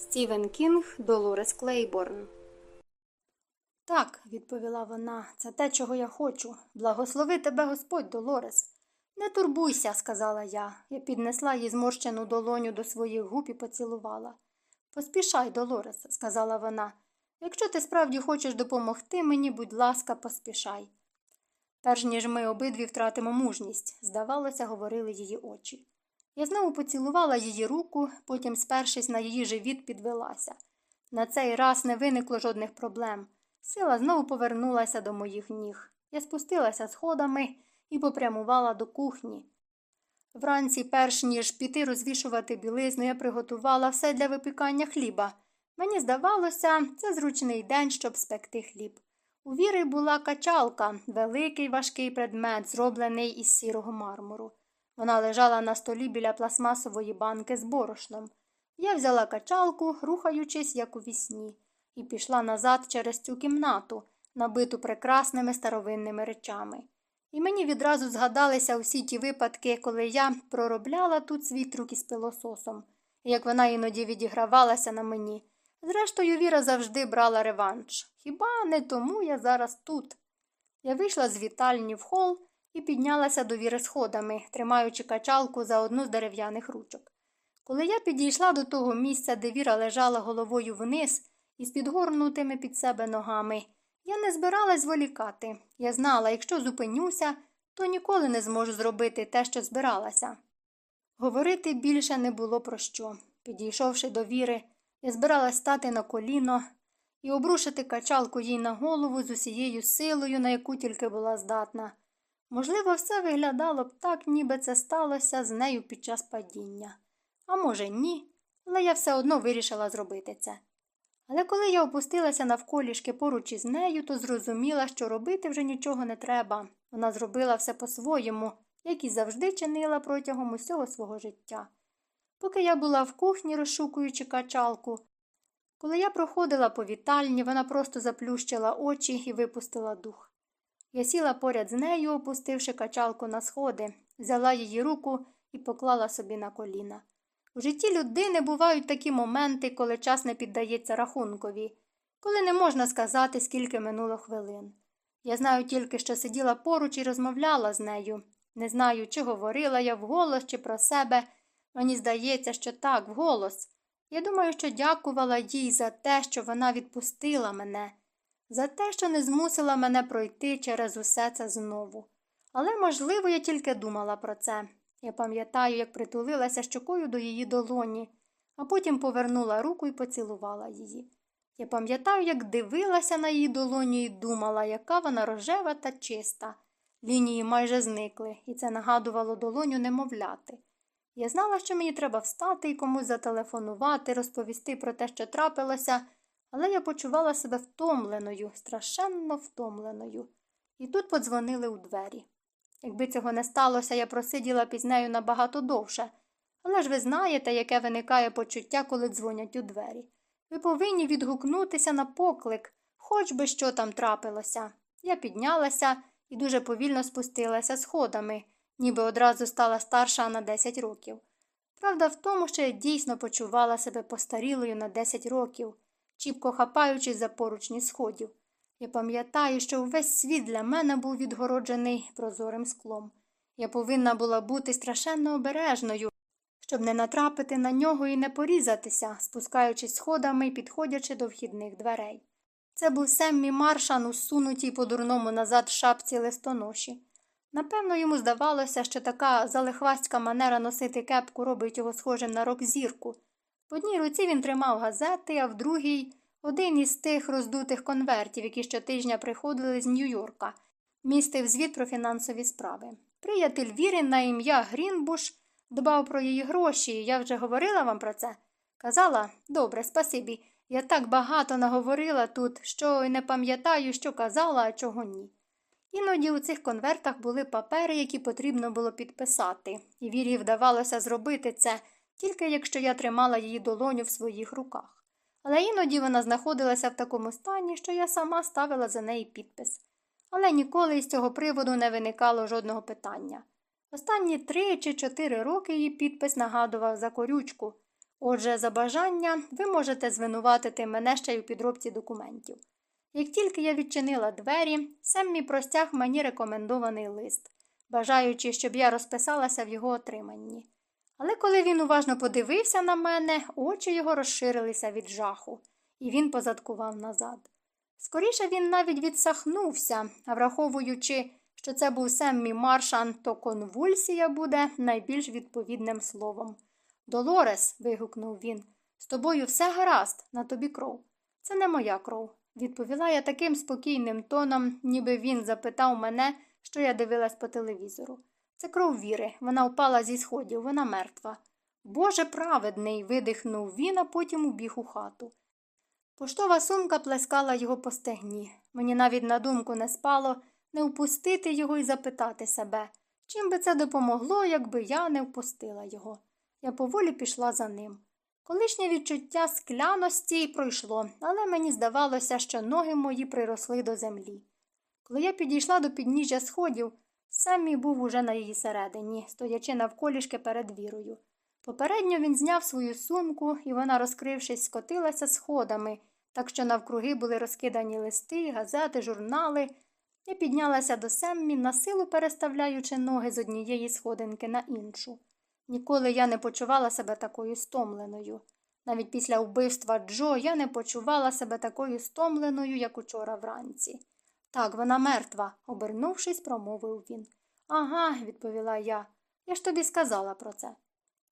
Стівен Кінг, Долорес Клейборн. Так, відповіла вона, це те, чого я хочу. Благослови тебе Господь, Долорес. Не турбуйся, сказала я. Я піднесла їй зморщену долоню до своїх губ і поцілувала. Поспішай, Долорес, сказала вона. Якщо ти справді хочеш допомогти мені, будь ласка, поспішай. Перш ніж ми обидві втратимо мужність, здавалося, говорили її очі. Я знову поцілувала її руку, потім, спершись на її живіт, підвелася. На цей раз не виникло жодних проблем. Сила знову повернулася до моїх ніг. Я спустилася сходами і попрямувала до кухні. Вранці, перш ніж піти розвішувати білизну, я приготувала все для випікання хліба. Мені здавалося, це зручний день, щоб спекти хліб. У віри була качалка, великий важкий предмет, зроблений із сірого мармуру. Вона лежала на столі біля пластмасової банки з борошном. Я взяла качалку, рухаючись, як у вісні, і пішла назад через цю кімнату, набиту прекрасними старовинними речами. І мені відразу згадалися усі ті випадки, коли я проробляла тут свій трюк із пилососом, як вона іноді відігравалася на мені. Зрештою, Віра завжди брала реванш. Хіба не тому я зараз тут? Я вийшла з вітальні в хол і піднялася до віри сходами, тримаючи качалку за одну з дерев'яних ручок. Коли я підійшла до того місця, де Віра лежала головою вниз із підгорнутими під себе ногами, я не збиралась зволікати. Я знала, якщо зупинюся, то ніколи не зможу зробити те, що збиралася. Говорити більше не було про що. Підійшовши до віри, я збиралась стати на коліно і обрушити качалку їй на голову з усією силою, на яку тільки була здатна. Можливо, все виглядало б так, ніби це сталося з нею під час падіння. А може, ні, але я все одно вирішила зробити це. Але коли я опустилася навколішки поруч із нею, то зрозуміла, що робити вже нічого не треба. Вона зробила все по-своєму, як і завжди чинила протягом усього свого життя. Поки я була в кухні, розшукуючи качалку, коли я проходила по вітальні, вона просто заплющила очі і випустила дух. Я сіла поряд з нею, опустивши качалку на сходи, взяла її руку і поклала собі на коліна. У житті людини бувають такі моменти, коли час не піддається рахункові, коли не можна сказати, скільки минуло хвилин. Я знаю тільки, що сиділа поруч і розмовляла з нею. Не знаю, чи говорила я вголос, чи про себе. Мені здається, що так, вголос. Я думаю, що дякувала їй за те, що вона відпустила мене, за те, що не змусила мене пройти через усе це знову. Але, можливо, я тільки думала про це. Я пам'ятаю, як притулилася щокою до її долоні, а потім повернула руку і поцілувала її. Я пам'ятаю, як дивилася на її долоню і думала, яка вона рожева та чиста. Лінії майже зникли, і це нагадувало долоню немовляти. Я знала, що мені треба встати і комусь зателефонувати, розповісти про те, що трапилося, але я почувала себе втомленою, страшенно втомленою. І тут подзвонили у двері. Якби цього не сталося, я просиділа пізнею набагато довше. Але ж ви знаєте, яке виникає почуття, коли дзвонять у двері. Ви повинні відгукнутися на поклик, хоч би що там трапилося. Я піднялася і дуже повільно спустилася сходами, ніби одразу стала старша на 10 років. Правда в тому, що я дійсно почувала себе постарілою на 10 років, чіпко хапаючись за поручні сходів. Я пам'ятаю, що увесь світ для мене був відгороджений прозорим склом. Я повинна була бути страшенно обережною, щоб не натрапити на нього і не порізатися, спускаючись сходами і підходячи до вхідних дверей. Це був Семмі Маршан, усунутій по дурному назад шапці листоноші. Напевно, йому здавалося, що така залихвастська манера носити кепку робить його схожим на рок-зірку. В одній руці він тримав газети, а в другій один із тих роздутих конвертів, які щотижня приходили з Нью-Йорка, містив звіт про фінансові справи. Приятель Вірин на ім'я Грінбуш дбав про її гроші, я вже говорила вам про це. Казала добре, спасибі. Я так багато наговорила тут, що й не пам'ятаю, що казала, а чого ні. Іноді у цих конвертах були папери, які потрібно було підписати, і Вірі вдавалося зробити це, тільки якщо я тримала її долоню в своїх руках. Але іноді вона знаходилася в такому стані, що я сама ставила за неї підпис. Але ніколи із цього приводу не виникало жодного питання. Останні три чи чотири роки її підпис нагадував за корючку. Отже, за бажання ви можете звинуватити мене ще й у підробці документів. Як тільки я відчинила двері, Семмі простяг мені рекомендований лист, бажаючи, щоб я розписалася в його отриманні. Але коли він уважно подивився на мене, очі його розширилися від жаху, і він позадкував назад. Скоріше він навіть відсахнувся, а враховуючи, що це був Семмі Маршан, то конвульсія буде найбільш відповідним словом. Долорес, вигукнув він, з тобою все гаразд, на тобі кров. Це не моя кров, відповіла я таким спокійним тоном, ніби він запитав мене, що я дивилась по телевізору. Це кров віри, вона впала зі сходів, вона мертва. Боже праведний, видихнув він, а потім убіг у хату. Поштова сумка плескала його по стегні. Мені навіть на думку не спало не впустити його і запитати себе, чим би це допомогло, якби я не впустила його. Я поволі пішла за ним. Колишнє відчуття скляності пройшло, але мені здавалося, що ноги мої приросли до землі. Коли я підійшла до підніжжя сходів, Семмі був уже на її середині, стоячи навколішки перед вірою. Попередньо він зняв свою сумку, і вона, розкрившись, скотилася сходами, так що навкруги були розкидані листи, газети, журнали. Я піднялася до Семмі, насилу переставляючи ноги з однієї сходинки на іншу. Ніколи я не почувала себе такою стомленою. Навіть після вбивства Джо я не почувала себе такою стомленою, як учора вранці. Так, вона мертва, обернувшись, промовив він. Ага, відповіла я. Я ж тобі сказала про це.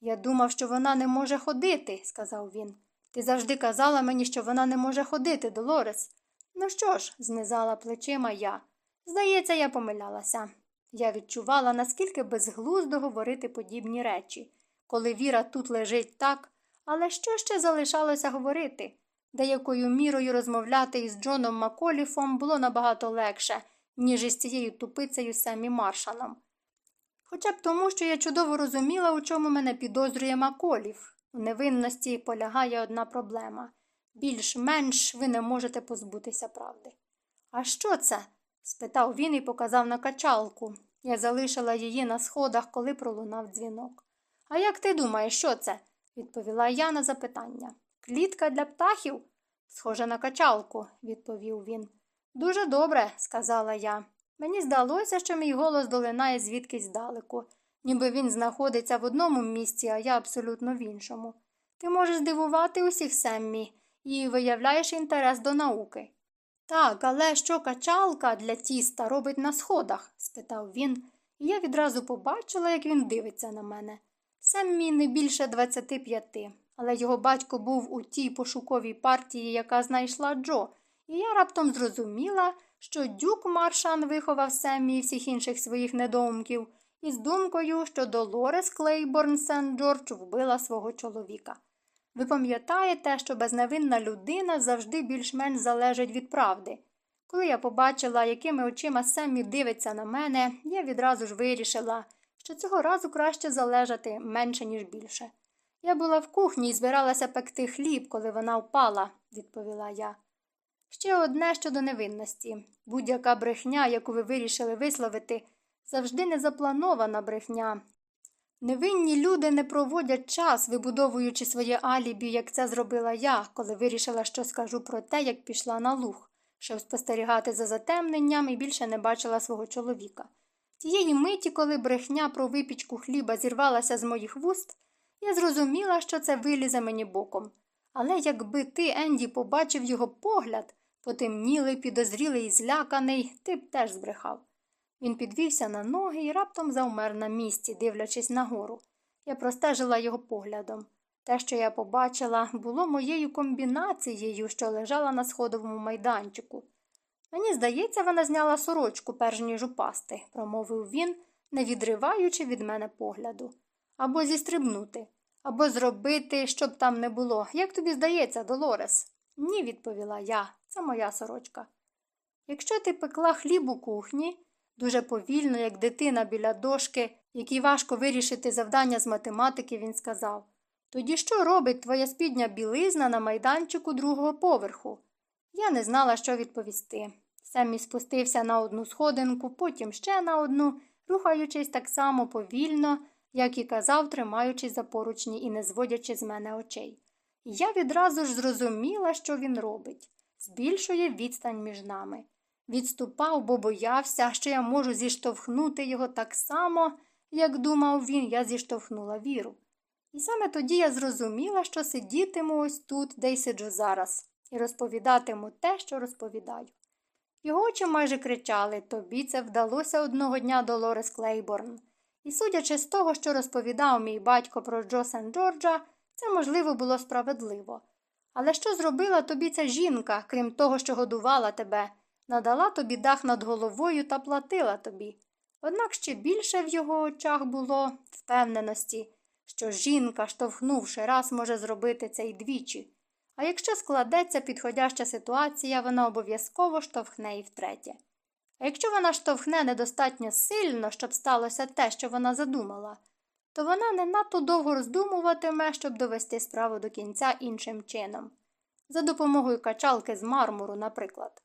Я думав, що вона не може ходити, сказав він. Ти завжди казала мені, що вона не може ходити, Долорес. Ну що ж, знизала плечима я. Здається, я помилялася. Я відчувала, наскільки безглуздо говорити подібні речі, коли Віра тут лежить так, але що ще залишалося говорити? Деякою мірою розмовляти із Джоном Маколіфом було набагато легше, ніж із цією тупицею Семі Маршаном. Хоча б тому, що я чудово розуміла, у чому мене підозрює Маколіф. У невинності полягає одна проблема більш-менш ви не можете позбутися правди. А що це? спитав він і показав на качалку. Я залишила її на сходах, коли пролунав дзвінок. А як ти думаєш, що це? відповіла я на запитання. Клітка для птахів? Схоже на качалку, відповів він. Дуже добре, сказала я. Мені здалося, що мій голос долинає звідкись здалеку, ніби він знаходиться в одному місці, а я абсолютно в іншому. Ти можеш здивувати усіх Семмі і виявляєш інтерес до науки. Так, але що качалка для тіста робить на сходах? спитав він, і я відразу побачила, як він дивиться на мене. Семмі не більше двадцяти п'яти, але його батько був у тій пошуковій партії, яка знайшла Джо, і я раптом зрозуміла, що дюк Маршан виховав Семмі і всіх інших своїх недоумків із думкою, що Долорес Клейборн Сен Джордж вбила свого чоловіка. Ви пам'ятаєте, що безневинна людина завжди більш-менш залежить від правди. Коли я побачила, якими очима Семмі дивиться на мене, я відразу ж вирішила, що цього разу краще залежати менше, ніж більше. Я була в кухні і збиралася пекти хліб, коли вона впала, відповіла я. Ще одне щодо невинності будь-яка брехня, яку ви вирішили висловити, завжди незапланована брехня. Невинні люди не проводять час, вибудовуючи своє алібі, як це зробила я, коли вирішила, що скажу про те, як пішла на луг, щоб спостерігати за затемненням і більше не бачила свого чоловіка. Тієї миті, коли брехня про випічку хліба зірвалася з моїх вуст, я зрозуміла, що це вилізе мені боком. Але якби ти, Енді, побачив його погляд, потемнілий, підозрілий і зляканий, ти б теж збрехав. Він підвівся на ноги і раптом завмер на місці, дивлячись нагору. Я простежила його поглядом. Те, що я побачила, було моєю комбінацією, що лежала на сходовому майданчику. Мені здається, вона зняла сорочку, перш ніж упасти, промовив він, не відриваючи від мене погляду. Або зістрибнути, або зробити, щоб там не було. Як тобі здається, Долорес? Ні, відповіла я, це моя сорочка. Якщо ти пекла хліб у кухні, дуже повільно, як дитина біля дошки, якій важко вирішити завдання з математики, він сказав тоді що робить твоя спідня білизна на майданчику другого поверху? Я не знала, що відповісти. Семмі спустився на одну сходинку, потім ще на одну, рухаючись так само повільно, як і казав, тримаючись за поручні і не зводячи з мене очей. Я відразу ж зрозуміла, що він робить збільшує відстань між нами. Відступав, бо боявся, що я можу зіштовхнути його так само, як думав він, я зіштовхнула віру. І саме тоді я зрозуміла, що сидітиму ось тут, де й сиджу зараз, і розповідатиму те, що розповідаю. Його очі майже кричали тобі це вдалося одного дня Долорес Клейборн. І судячи з того, що розповідав мій батько про Джо Сен Джорджа, це, можливо, було справедливо. Але що зробила тобі ця жінка, крім того, що годувала тебе, надала тобі дах над головою та платила тобі? Однак ще більше в його очах було впевненості, що жінка, штовхнувши раз, може зробити це й двічі. А якщо складеться підходяща ситуація, вона обов'язково штовхне і втретє. А якщо вона штовхне недостатньо сильно, щоб сталося те, що вона задумала, то вона не надто довго роздумуватиме, щоб довести справу до кінця іншим чином, за допомогою качалки з мармуру, наприклад.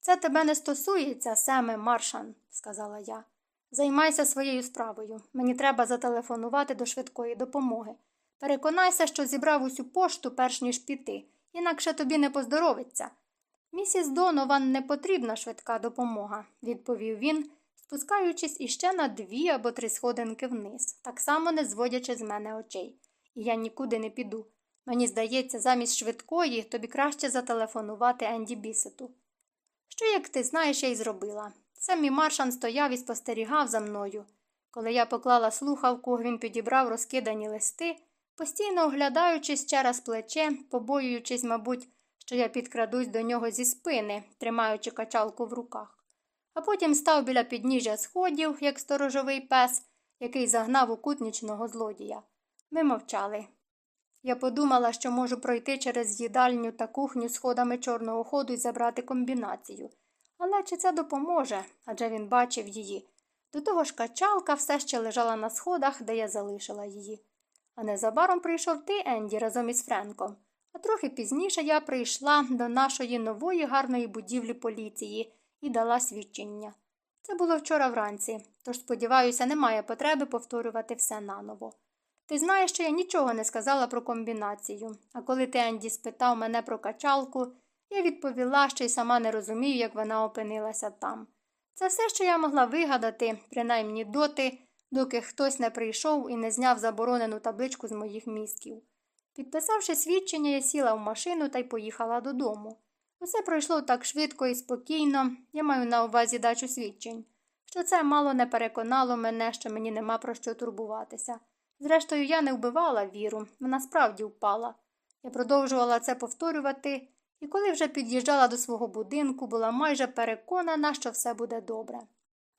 Це тебе не стосується, Семе Маршан, сказала я. Займайся своєю справою. Мені треба зателефонувати до швидкої допомоги. Переконайся, що зібрав усю пошту, перш ніж піти, інакше тобі не поздоровиться. Місіс Донован не потрібна швидка допомога, відповів він, спускаючись іще на дві або три сходинки вниз, так само не зводячи з мене очей. І я нікуди не піду. Мені здається, замість швидкої тобі краще зателефонувати Енді Бісету. Що, як ти знаєш, я й зробила. Семі Маршан стояв і спостерігав за мною. Коли я поклала слухавку, він підібрав розкидані листи, постійно оглядаючись через плече, побоюючись, мабуть, що я підкрадусь до нього зі спини, тримаючи качалку в руках. А потім став біля підніжжя сходів, як сторожовий пес, який загнав у кут нічного злодія. Ми мовчали. Я подумала, що можу пройти через їдальню та кухню сходами чорного ходу і забрати комбінацію. Але чи це допоможе? адже він бачив її. До того ж качалка все ще лежала на сходах, де я залишила її. А незабаром прийшов ти, Енді, разом із Френком. А трохи пізніше я прийшла до нашої нової гарної будівлі поліції і дала свідчення. Це було вчора вранці, тож, сподіваюся, немає потреби повторювати все наново. Ти знаєш, що я нічого не сказала про комбінацію, а коли ти, Енді, спитав мене про качалку, я відповіла, що й сама не розумію, як вона опинилася там. Це все, що я могла вигадати, принаймні доти, доки хтось не прийшов і не зняв заборонену табличку з моїх мізків. Підписавши свідчення, я сіла в машину та й поїхала додому. Усе пройшло так швидко і спокійно, я маю на увазі дачу свідчень, що це мало не переконало мене, що мені нема про що турбуватися. Зрештою, я не вбивала віру, вона справді впала. Я продовжувала це повторювати, і коли вже під'їжджала до свого будинку, була майже переконана, що все буде добре.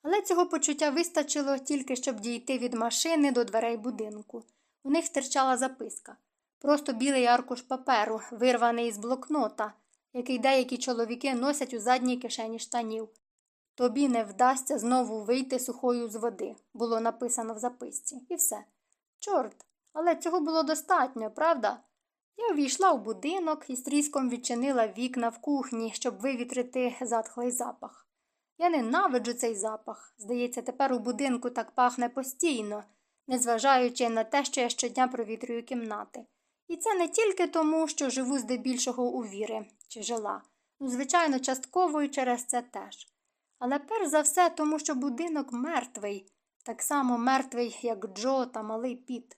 Але цього почуття вистачило тільки, щоб дійти від машини до дверей будинку. У них стирчала записка. Просто білий аркуш паперу, вирваний із блокнота, який деякі чоловіки носять у задній кишені штанів. Тобі не вдасться знову вийти сухою з води, було написано в записці, і все. Чорт, але цього було достатньо, правда? Я увійшла в будинок і стріском відчинила вікна в кухні, щоб вивітрити затхлий запах. Я ненавиджу цей запах. Здається, тепер у будинку так пахне постійно, незважаючи на те, що я щодня провітрюю кімнати. І це не тільки тому, що живу здебільшого у віри чи жила. Ну, звичайно, частково і через це теж. Але перш за все, тому що будинок мертвий, так само мертвий, як Джо та малий піт.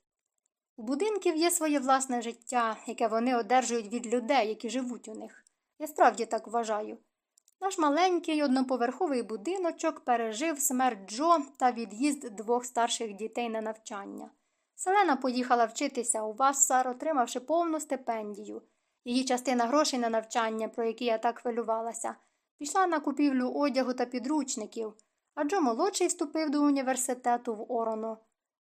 У будинків є своє власне життя, яке вони одержують від людей, які живуть у них. Я справді так вважаю. Наш маленький одноповерховий будиночок пережив смерть Джо та від'їзд двох старших дітей на навчання. Селена поїхала вчитися у Вассар, отримавши повну стипендію. Її частина грошей на навчання, про які я так хвилювалася, пішла на купівлю одягу та підручників, а Джо молодший вступив до університету в Ороно.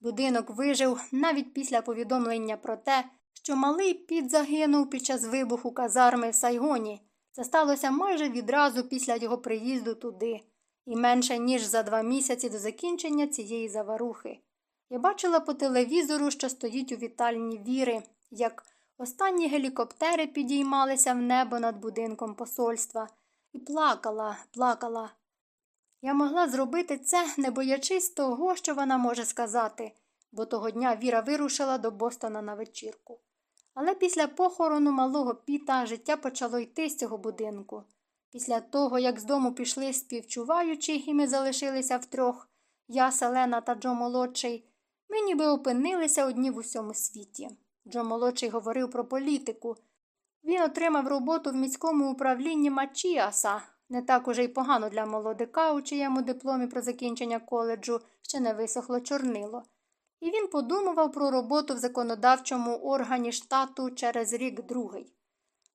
Будинок вижив навіть після повідомлення про те, що малий піт загинув під час вибуху казарми в Сайгоні. Це сталося майже відразу після його приїзду туди, і менше ніж за два місяці до закінчення цієї заварухи. Я бачила по телевізору, що стоїть у вітальні віри, як останні гелікоптери підіймалися в небо над будинком посольства, і плакала, плакала. Я могла зробити це, не боячись того, що вона може сказати. бо того дня Віра вирушила до Бостона на вечірку. Але після похорону малого Піта життя почало йти з цього будинку. Після того, як з дому пішли співчуваючи, і ми залишилися втрьох, я, Селена та Джо молодший, ми ніби опинилися одні в усьому світі. Джо молодший говорив про політику. Він отримав роботу в міському управлінні Мачіаса. Не так уже й погано для молодика, у чиєму дипломі про закінчення коледжу ще не висохло чорнило. І він подумував про роботу в законодавчому органі штату через рік другий.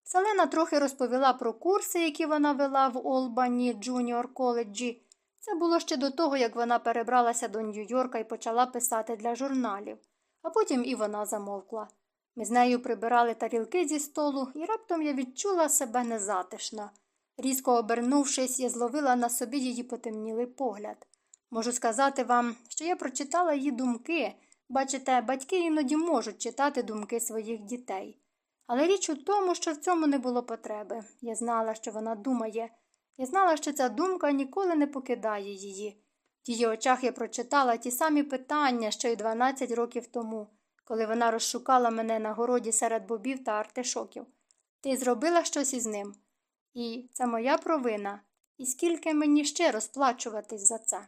Селена трохи розповіла про курси, які вона вела в Олбані Джуніор коледжі. Це було ще до того, як вона перебралася до Нью-Йорка і почала писати для журналів, а потім і вона замовкла. Ми з нею прибирали тарілки зі столу, і раптом я відчула себе незатишно. Різко обернувшись, я зловила на собі її потемнілий погляд. Можу сказати вам, що я прочитала її думки. Бачите, батьки іноді можуть читати думки своїх дітей. Але річ у тому, що в цьому не було потреби. Я знала, що вона думає. Я знала, що ця думка ніколи не покидає її. В її очах я прочитала ті самі питання, що й 12 років тому, коли вона розшукала мене на городі серед бобів та артишоків. Ти зробила щось із ним. І це моя провина. І скільки мені ще розплачуватись за це?